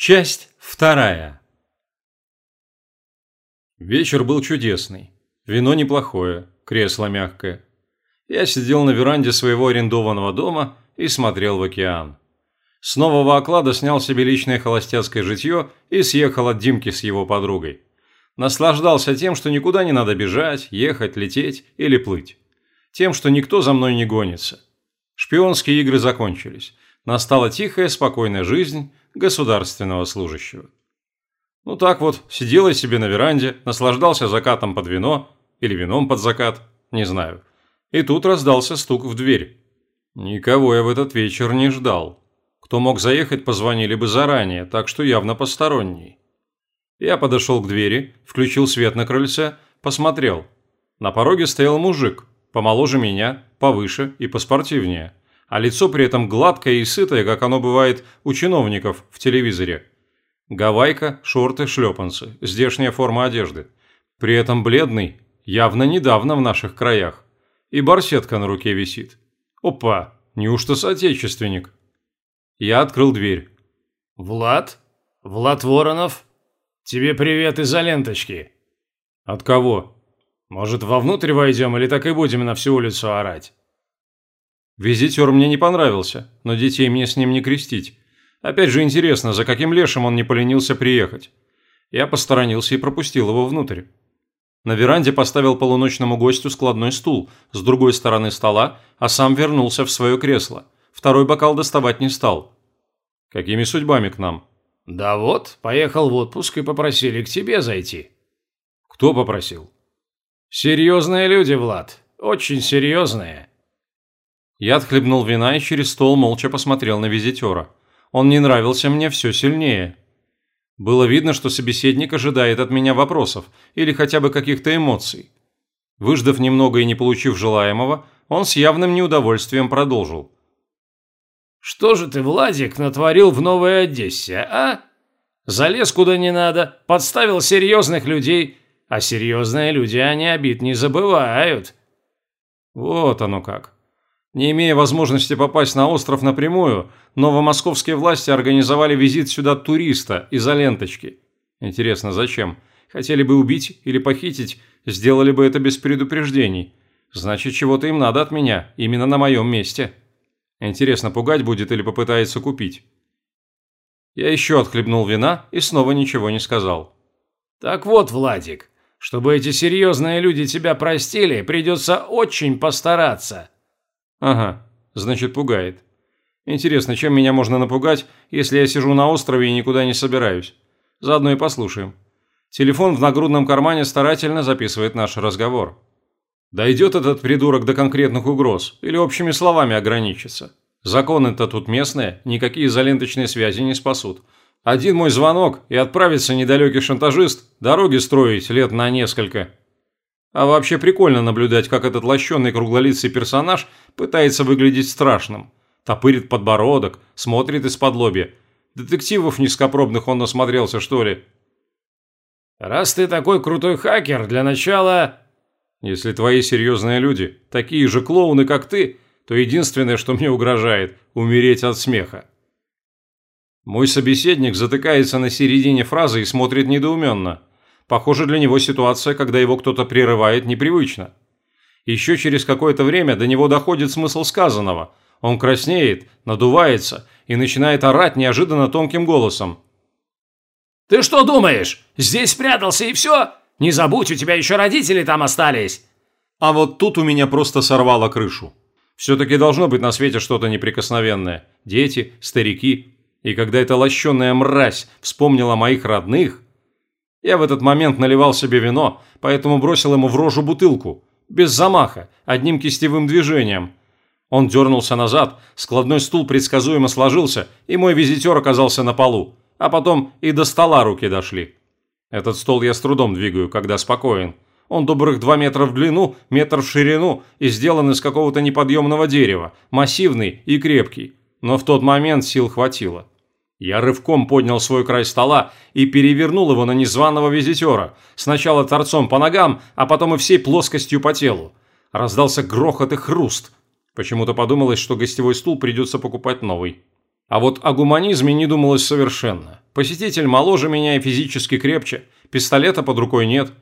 Часть вторая. Вечер был чудесный. Вино неплохое, кресло мягкое. Я сидел на веранде своего арендованного дома и смотрел в океан. С нового оклада снял себе личное холостяцкое житье и съехал от Димки с его подругой. Наслаждался тем, что никуда не надо бежать, ехать, лететь или плыть. Тем, что никто за мной не гонится. Шпионские игры закончились. Настала тихая, спокойная жизнь, государственного служащего. Ну так вот, сидел я себе на веранде, наслаждался закатом под вино, или вином под закат, не знаю. И тут раздался стук в дверь. Никого я в этот вечер не ждал. Кто мог заехать, позвонили бы заранее, так что явно посторонний. Я подошел к двери, включил свет на крыльце, посмотрел. На пороге стоял мужик, помоложе меня, повыше и поспортивнее а лицо при этом гладкое и сытое, как оно бывает у чиновников в телевизоре. Гавайка, шорты, шлепанцы, здешняя форма одежды. При этом бледный, явно недавно в наших краях. И барсетка на руке висит. Опа, неужто соотечественник? Я открыл дверь. «Влад? Влад Воронов? Тебе привет из-за ленточки». «От кого?» «Может, вовнутрь войдем или так и будем на всю улицу орать?» Визитер мне не понравился, но детей мне с ним не крестить. Опять же интересно, за каким лешим он не поленился приехать. Я посторонился и пропустил его внутрь. На веранде поставил полуночному гостю складной стул с другой стороны стола, а сам вернулся в свое кресло. Второй бокал доставать не стал. Какими судьбами к нам? Да вот, поехал в отпуск и попросили к тебе зайти. Кто попросил? Серьезные люди, Влад. Очень серьезные. Я отхлебнул вина и через стол молча посмотрел на визитера. Он не нравился мне все сильнее. Было видно, что собеседник ожидает от меня вопросов или хотя бы каких-то эмоций. Выждав немного и не получив желаемого, он с явным неудовольствием продолжил. «Что же ты, Владик, натворил в Новой Одессе, а? Залез куда не надо, подставил серьезных людей, а серьезные люди они обид не забывают». «Вот оно как. Не имея возможности попасть на остров напрямую, новомосковские власти организовали визит сюда туриста из-за ленточки. Интересно, зачем? Хотели бы убить или похитить, сделали бы это без предупреждений. Значит, чего-то им надо от меня, именно на моем месте. Интересно, пугать будет или попытается купить? Я еще отхлебнул вина и снова ничего не сказал. «Так вот, Владик, чтобы эти серьезные люди тебя простили, придется очень постараться». Ага, значит пугает. Интересно, чем меня можно напугать, если я сижу на острове и никуда не собираюсь? Заодно и послушаем. Телефон в нагрудном кармане старательно записывает наш разговор. Дойдет этот придурок до конкретных угроз или общими словами ограничится? Законы-то тут местные, никакие изоленточные связи не спасут. Один мой звонок и отправится недалекий шантажист дороги строить лет на несколько. А вообще прикольно наблюдать, как этот лощеный круглолицый персонаж пытается выглядеть страшным. Топырит подбородок, смотрит из-под лобья. Детективов низкопробных он насмотрелся, что ли? «Раз ты такой крутой хакер, для начала...» «Если твои серьезные люди такие же клоуны, как ты, то единственное, что мне угрожает – умереть от смеха». Мой собеседник затыкается на середине фразы и смотрит недоуменно – Похоже, для него ситуация, когда его кто-то прерывает, непривычна. Еще через какое-то время до него доходит смысл сказанного. Он краснеет, надувается и начинает орать неожиданно тонким голосом. «Ты что думаешь? Здесь спрятался и все? Не забудь, у тебя еще родители там остались!» А вот тут у меня просто сорвало крышу. Все-таки должно быть на свете что-то неприкосновенное. Дети, старики. И когда эта лощеная мразь вспомнила моих родных, я в этот момент наливал себе вино, поэтому бросил ему в рожу бутылку. Без замаха, одним кистевым движением. Он дернулся назад, складной стул предсказуемо сложился, и мой визитер оказался на полу. А потом и до стола руки дошли. Этот стол я с трудом двигаю, когда спокоен. Он добрых два метра в длину, метр в ширину и сделан из какого-то неподъемного дерева, массивный и крепкий. Но в тот момент сил хватило. Я рывком поднял свой край стола и перевернул его на незваного визитера, сначала торцом по ногам, а потом и всей плоскостью по телу. Раздался грохот и хруст. Почему-то подумалось, что гостевой стул придется покупать новый. А вот о гуманизме не думалось совершенно. Посетитель моложе меня и физически крепче, пистолета под рукой нет.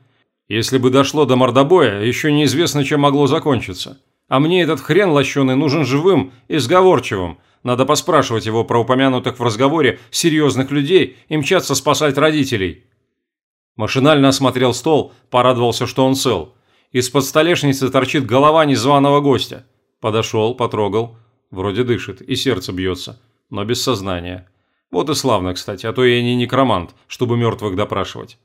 Если бы дошло до мордобоя, еще неизвестно, чем могло закончиться. А мне этот хрен лощеный нужен живым и сговорчивым. Надо поспрашивать его про упомянутых в разговоре серьезных людей и мчаться спасать родителей. Машинально осмотрел стол, порадовался, что он цел. Из-под столешницы торчит голова незваного гостя. Подошел, потрогал. Вроде дышит и сердце бьется, но без сознания. Вот и славно, кстати, а то я не некромант, чтобы мертвых допрашивать.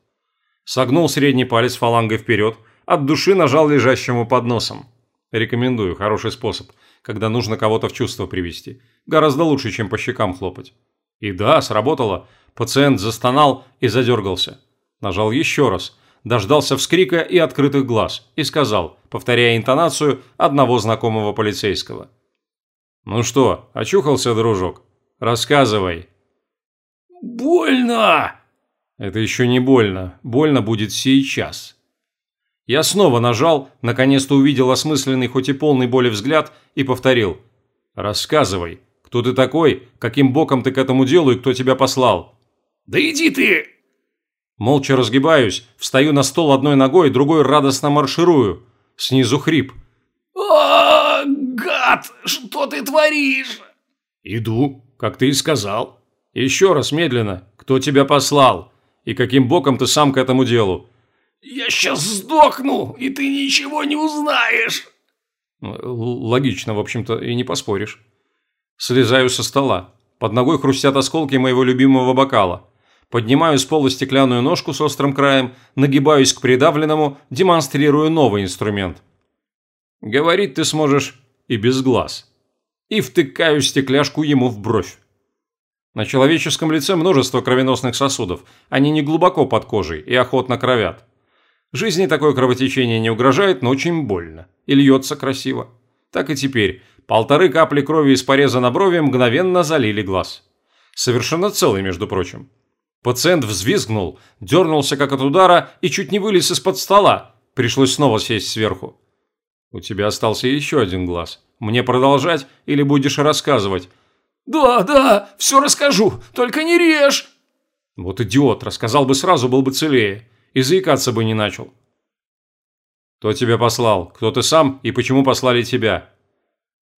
Согнул средний палец фалангой вперед, от души нажал лежащему под носом. Рекомендую, хороший способ, когда нужно кого-то в чувство привести. Гораздо лучше, чем по щекам хлопать. И да, сработало. Пациент застонал и задергался. Нажал еще раз, дождался вскрика и открытых глаз и сказал, повторяя интонацию одного знакомого полицейского. «Ну что, очухался, дружок? Рассказывай». «Больно!» «Это еще не больно. Больно будет сейчас». Я снова нажал, наконец-то увидел осмысленный, хоть и полный боли взгляд, и повторил. «Рассказывай, кто ты такой, каким боком ты к этому делу и кто тебя послал?» «Да иди ты!» Молча разгибаюсь, встаю на стол одной ногой, другой радостно марширую. Снизу хрип. «О, гад, что ты творишь?» «Иду, как ты и сказал. Еще раз медленно, кто тебя послал? И каким боком ты сам к этому делу?» «Я сейчас сдохну, и ты ничего не узнаешь!» Логично, в общем-то, и не поспоришь. Слезаю со стола. Под ногой хрустят осколки моего любимого бокала. Поднимаю с пола стеклянную ножку с острым краем, нагибаюсь к придавленному, демонстрирую новый инструмент. Говорить ты сможешь и без глаз. И втыкаю стекляшку ему в бровь. На человеческом лице множество кровеносных сосудов, они не глубоко под кожей и охотно кровят. Жизни такое кровотечение не угрожает, но очень больно. И льется красиво. Так и теперь. Полторы капли крови из пореза на брови мгновенно залили глаз. Совершенно целый, между прочим. Пациент взвизгнул, дернулся как от удара и чуть не вылез из-под стола. Пришлось снова сесть сверху. «У тебя остался еще один глаз. Мне продолжать или будешь рассказывать?» «Да, да, все расскажу, только не режь!» «Вот идиот, рассказал бы сразу, был бы целее. И заикаться бы не начал». «Кто тебя послал? Кто ты сам и почему послали тебя?»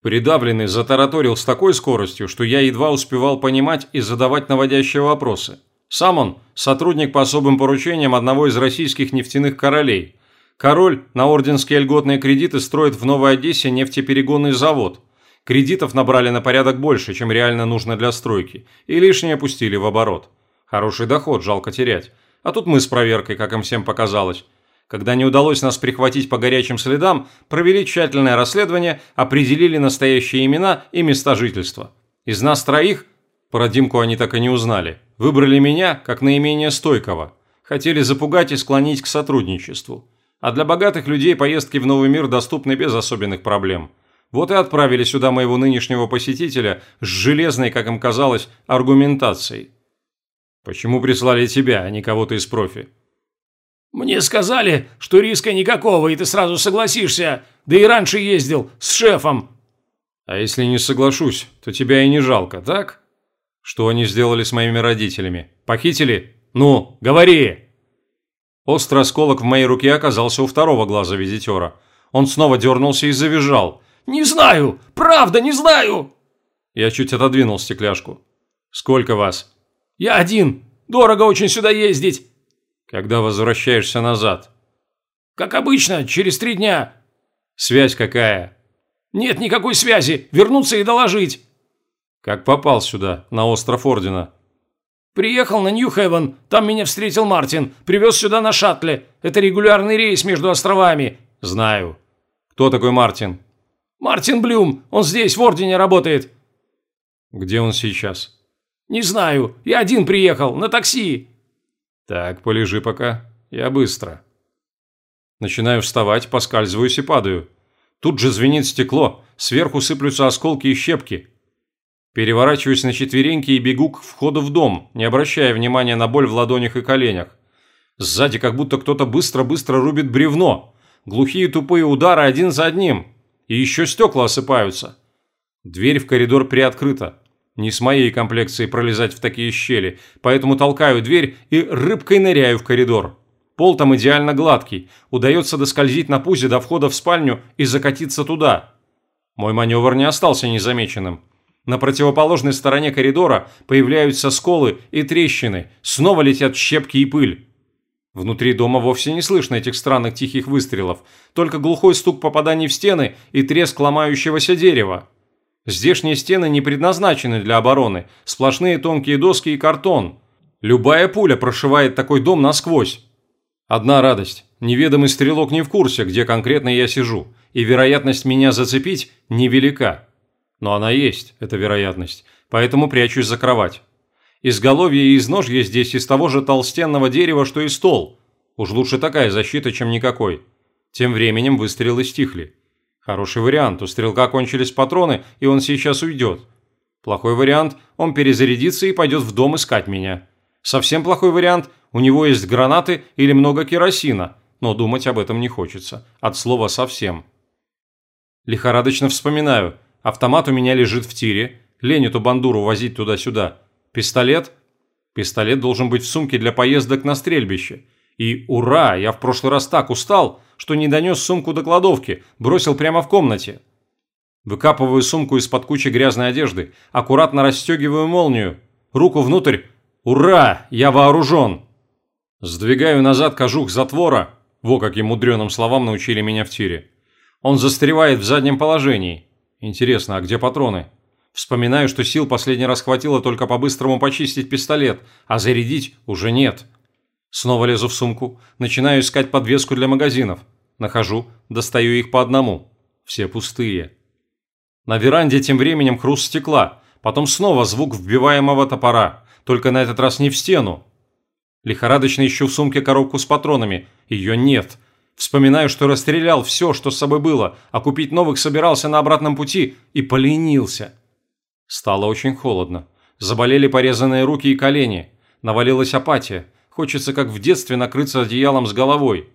Придавленный затараторил с такой скоростью, что я едва успевал понимать и задавать наводящие вопросы. Сам он – сотрудник по особым поручениям одного из российских нефтяных королей. Король на орденские льготные кредиты строит в Новой Одессе нефтеперегонный завод. Кредитов набрали на порядок больше, чем реально нужно для стройки, и лишнее пустили в оборот. Хороший доход, жалко терять. А тут мы с проверкой, как им всем показалось. Когда не удалось нас прихватить по горячим следам, провели тщательное расследование, определили настоящие имена и места жительства. Из нас троих, Димку они так и не узнали, Выбрали меня как наименее стойкого. Хотели запугать и склонить к сотрудничеству. А для богатых людей поездки в новый мир доступны без особенных проблем. Вот и отправили сюда моего нынешнего посетителя с железной, как им казалось, аргументацией. Почему прислали тебя, а не кого-то из профи? Мне сказали, что риска никакого, и ты сразу согласишься. Да и раньше ездил с шефом. А если не соглашусь, то тебя и не жалко, так? Что они сделали с моими родителями? Похитили? Ну, говори!» Острый осколок в моей руке оказался у второго глаза визитера. Он снова дернулся и завизжал. «Не знаю! Правда, не знаю!» Я чуть отодвинул стекляшку. «Сколько вас?» «Я один. Дорого очень сюда ездить». «Когда возвращаешься назад?» «Как обычно, через три дня». «Связь какая?» «Нет никакой связи. Вернуться и доложить». Как попал сюда, на остров Ордена? Приехал на Нью-Хевен, там меня встретил Мартин, привез сюда на шаттле. Это регулярный рейс между островами. Знаю. Кто такой Мартин? Мартин Блюм, он здесь, в Ордене работает. Где он сейчас? Не знаю, я один приехал, на такси. Так, полежи пока, я быстро. Начинаю вставать, поскальзываюсь и падаю. Тут же звенит стекло, сверху сыплются осколки и щепки. Переворачиваюсь на четвереньки и бегу к входу в дом, не обращая внимания на боль в ладонях и коленях. Сзади как будто кто-то быстро-быстро рубит бревно. Глухие тупые удары один за одним. И еще стекла осыпаются. Дверь в коридор приоткрыта. Не с моей комплекцией пролезать в такие щели, поэтому толкаю дверь и рыбкой ныряю в коридор. Пол там идеально гладкий, удается доскользить на пузе до входа в спальню и закатиться туда. Мой маневр не остался незамеченным. На противоположной стороне коридора появляются сколы и трещины, снова летят щепки и пыль. Внутри дома вовсе не слышно этих странных тихих выстрелов, только глухой стук попаданий в стены и треск ломающегося дерева. Здешние стены не предназначены для обороны, сплошные тонкие доски и картон. Любая пуля прошивает такой дом насквозь. Одна радость. Неведомый стрелок не в курсе, где конкретно я сижу, и вероятность меня зацепить невелика. Но она есть, эта вероятность, поэтому прячусь за кровать. Изголовье и изножье здесь из того же толстенного дерева, что и стол. Уж лучше такая защита, чем никакой. Тем временем выстрелы стихли. Хороший вариант, у стрелка кончились патроны, и он сейчас уйдет. Плохой вариант, он перезарядится и пойдет в дом искать меня. Совсем плохой вариант, у него есть гранаты или много керосина, но думать об этом не хочется. От слова совсем. Лихорадочно вспоминаю. Автомат у меня лежит в тире. Лень эту бандуру возить туда-сюда. Пистолет? Пистолет должен быть в сумке для поездок на стрельбище. И ура, я в прошлый раз так устал, что не донес сумку до кладовки, бросил прямо в комнате. Выкапываю сумку из-под кучи грязной одежды, аккуратно расстегиваю молнию. Руку внутрь. Ура, я вооружен. Сдвигаю назад кожух затвора. Во каким мудреным словам научили меня в тире. Он застревает в заднем положении. Интересно, а где патроны? Вспоминаю, что сил последний раз хватило только по-быстрому почистить пистолет, а зарядить уже нет. Снова лезу в сумку, начинаю искать подвеску для магазинов. Нахожу, достаю их по одному. Все пустые. На веранде тем временем хруст стекла, потом снова звук вбиваемого топора, только на этот раз не в стену. Лихорадочно ищу в сумке коробку с патронами. Ее нет. Вспоминаю, что расстрелял все, что с собой было, а купить новых собирался на обратном пути и поленился. Стало очень холодно. Заболели порезанные руки и колени. Навалилась апатия. Хочется, как в детстве, накрыться одеялом с головой.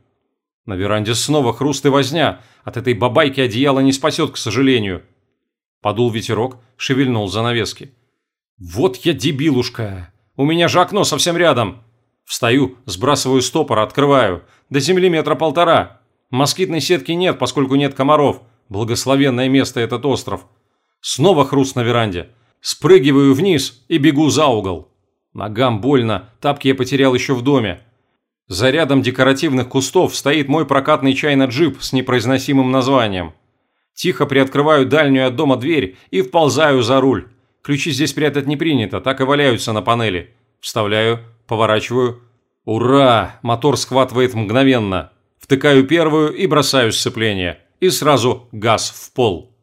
На веранде снова хруст и возня. От этой бабайки одеяло не спасет, к сожалению. Подул ветерок, шевельнул занавески. «Вот я дебилушка! У меня же окно совсем рядом!» Встаю, сбрасываю стопор, открываю. До земли метра полтора. Москитной сетки нет, поскольку нет комаров. Благословенное место этот остров. Снова хруст на веранде. Спрыгиваю вниз и бегу за угол. Ногам больно, тапки я потерял еще в доме. За рядом декоративных кустов стоит мой прокатный чайно-джип с непроизносимым названием. Тихо приоткрываю дальнюю от дома дверь и вползаю за руль. Ключи здесь прятать не принято, так и валяются на панели. Вставляю, поворачиваю. Ура! Мотор схватывает мгновенно. Втыкаю первую и бросаю сцепление. И сразу газ в пол.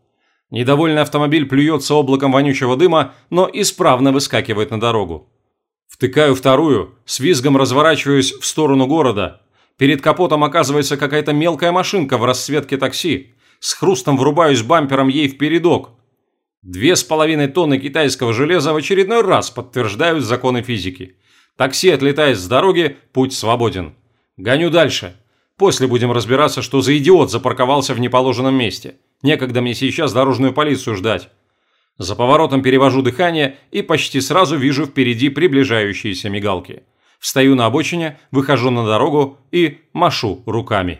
Недовольный автомобиль плюется облаком вонючего дыма, но исправно выскакивает на дорогу. Втыкаю вторую, с визгом разворачиваюсь в сторону города. Перед капотом оказывается какая-то мелкая машинка в расцветке такси. С хрустом врубаюсь бампером ей в передок. Две с половиной тонны китайского железа в очередной раз подтверждают законы физики. Такси отлетает с дороги, путь свободен. Гоню дальше. После будем разбираться, что за идиот запарковался в неположенном месте. Некогда мне сейчас дорожную полицию ждать. За поворотом перевожу дыхание и почти сразу вижу впереди приближающиеся мигалки. Встаю на обочине, выхожу на дорогу и машу руками.